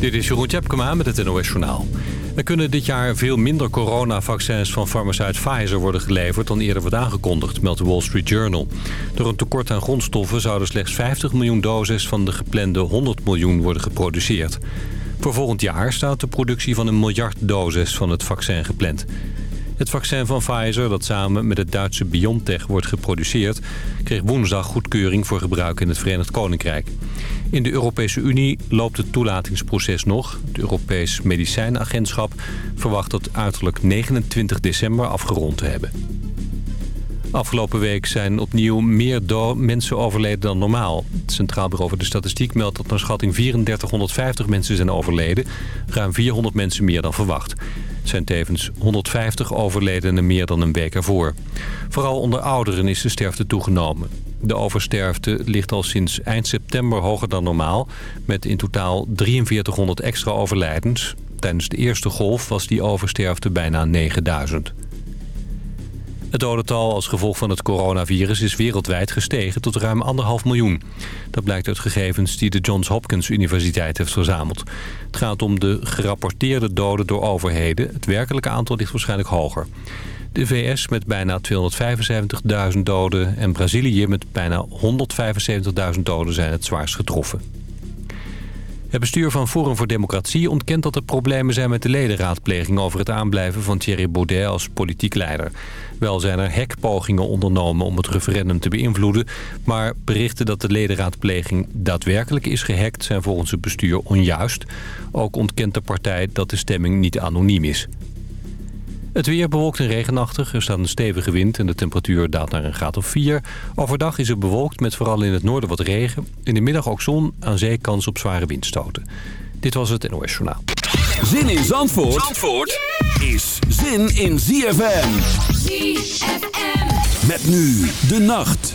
Dit is Jeroen Tjepkema met het NOS Journaal. Er kunnen dit jaar veel minder coronavaccins van farmaceut Pfizer worden geleverd dan eerder werd aangekondigd, meldt de Wall Street Journal. Door een tekort aan grondstoffen zouden slechts 50 miljoen doses van de geplande 100 miljoen worden geproduceerd. Voor volgend jaar staat de productie van een miljard doses van het vaccin gepland. Het vaccin van Pfizer, dat samen met het Duitse BioNTech wordt geproduceerd... kreeg woensdag goedkeuring voor gebruik in het Verenigd Koninkrijk. In de Europese Unie loopt het toelatingsproces nog. Het Europees Medicijnagentschap verwacht dat uiterlijk 29 december afgerond te hebben. Afgelopen week zijn opnieuw meer mensen overleden dan normaal. Het Centraal Bureau voor de Statistiek meldt dat naar schatting 3450 mensen zijn overleden. Ruim 400 mensen meer dan verwacht. Zijn tevens 150 overledenen meer dan een week ervoor. Vooral onder ouderen is de sterfte toegenomen. De oversterfte ligt al sinds eind september hoger dan normaal... met in totaal 4300 extra overlijdens. Tijdens de eerste golf was die oversterfte bijna 9000. Het dodental als gevolg van het coronavirus is wereldwijd gestegen tot ruim anderhalf miljoen. Dat blijkt uit gegevens die de Johns Hopkins Universiteit heeft verzameld. Het gaat om de gerapporteerde doden door overheden. Het werkelijke aantal ligt waarschijnlijk hoger. De VS met bijna 275.000 doden en Brazilië met bijna 175.000 doden zijn het zwaarst getroffen. Het bestuur van Forum voor Democratie ontkent dat er problemen zijn met de ledenraadpleging over het aanblijven van Thierry Baudet als politiek leider. Wel zijn er hekpogingen ondernomen om het referendum te beïnvloeden, maar berichten dat de ledenraadpleging daadwerkelijk is gehackt zijn volgens het bestuur onjuist. Ook ontkent de partij dat de stemming niet anoniem is. Het weer bewolkt en regenachtig. Er staat een stevige wind en de temperatuur daalt naar een graad of 4. Overdag is het bewolkt met vooral in het noorden wat regen. In de middag ook zon, aan zee kans op zware windstoten. Dit was het NOS Journaal. Zin in Zandvoort, Zandvoort is zin in ZFM. ZFM. Met nu de nacht.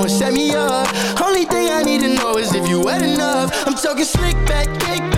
gon' set me up. Only thing I need to know is if you wet enough. I'm talking slick back, kick back.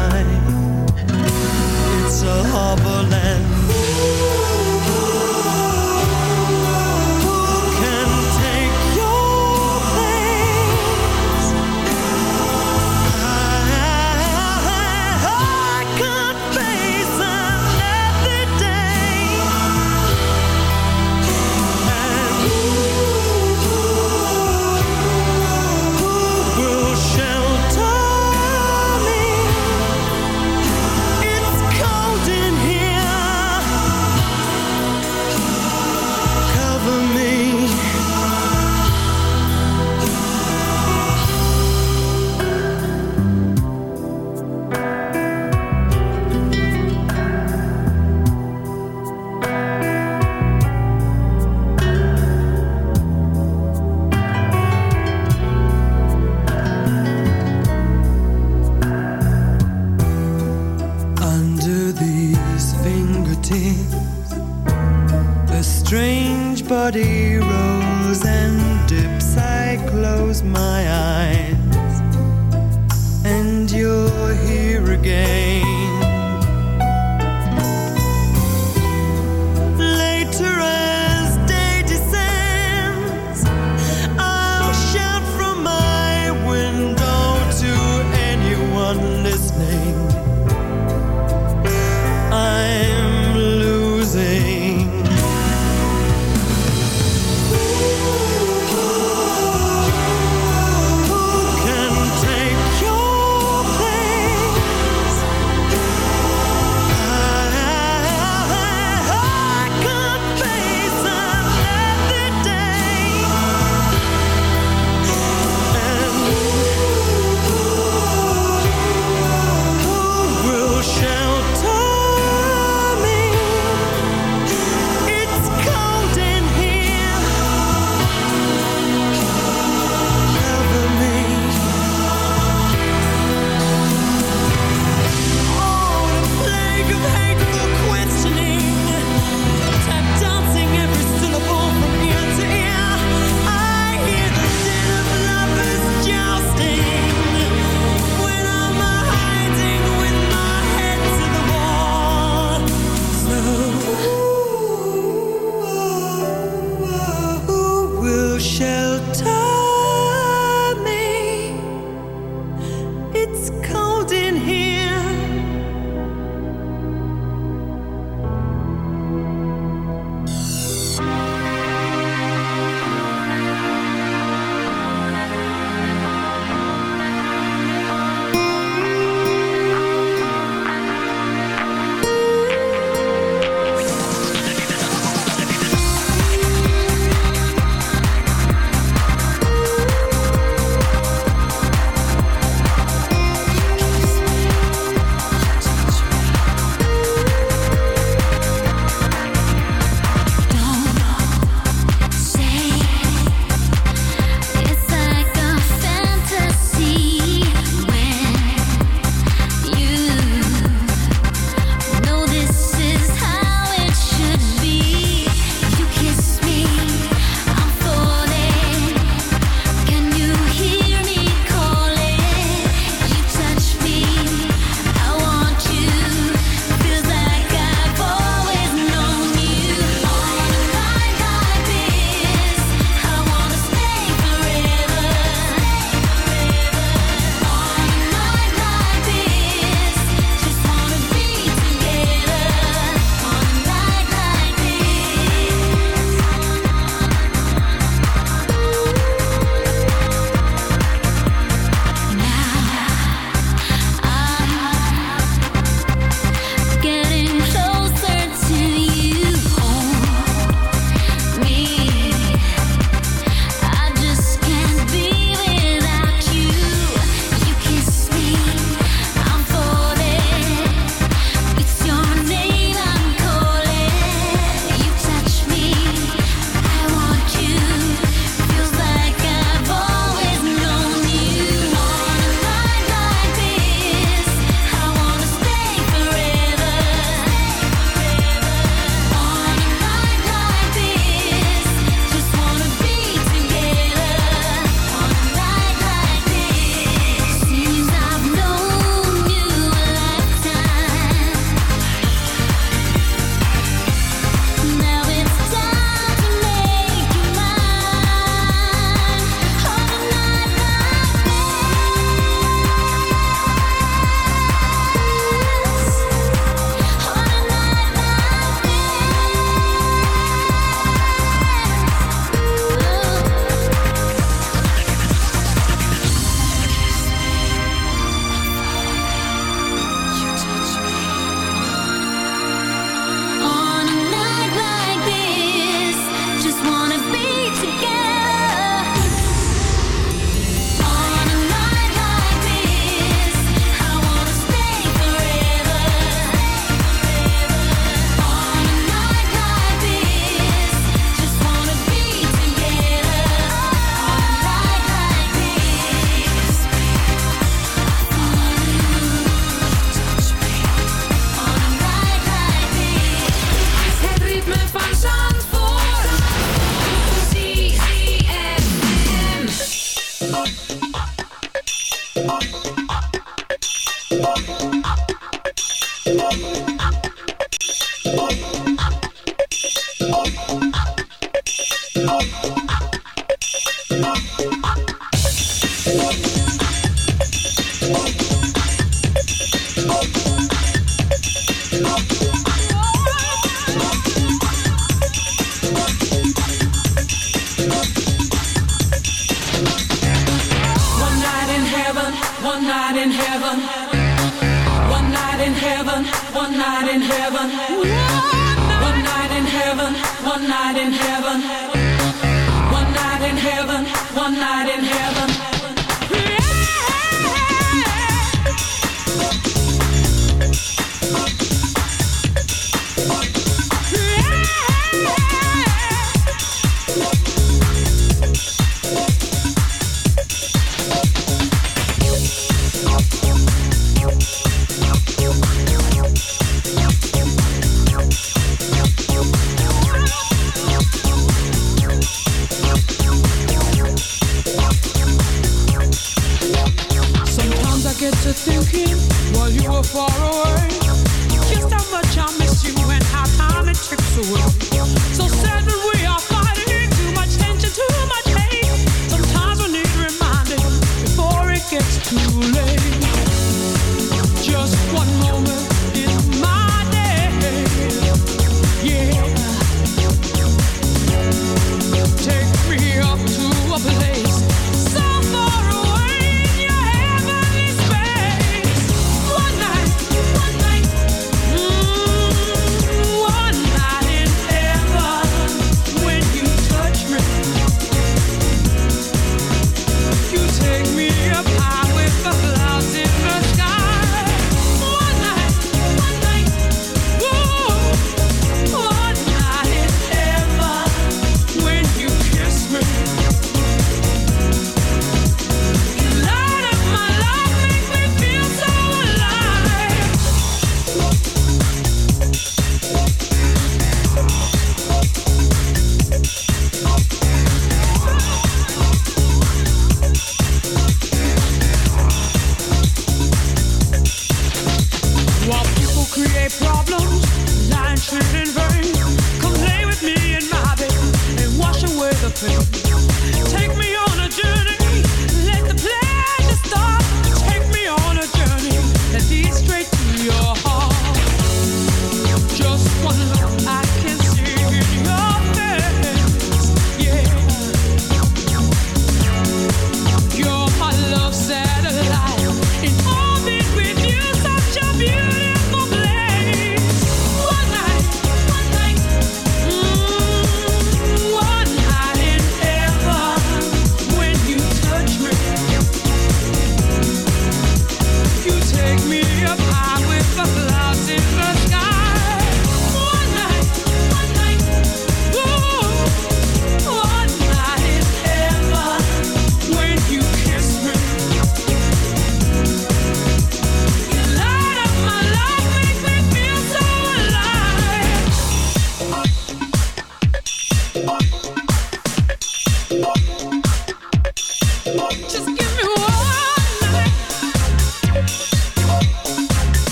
everybody.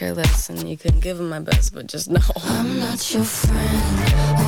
Care less, and you couldn't give them my best, but just know I'm not your friend.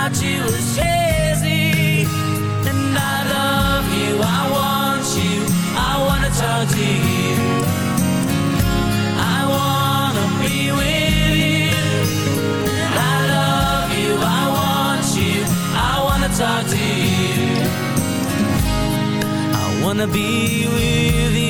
about you is crazy, And I love you, I want you, I wanna talk to you. I wanna be with you. I love you, I want you, I wanna talk to you. I wanna be with you.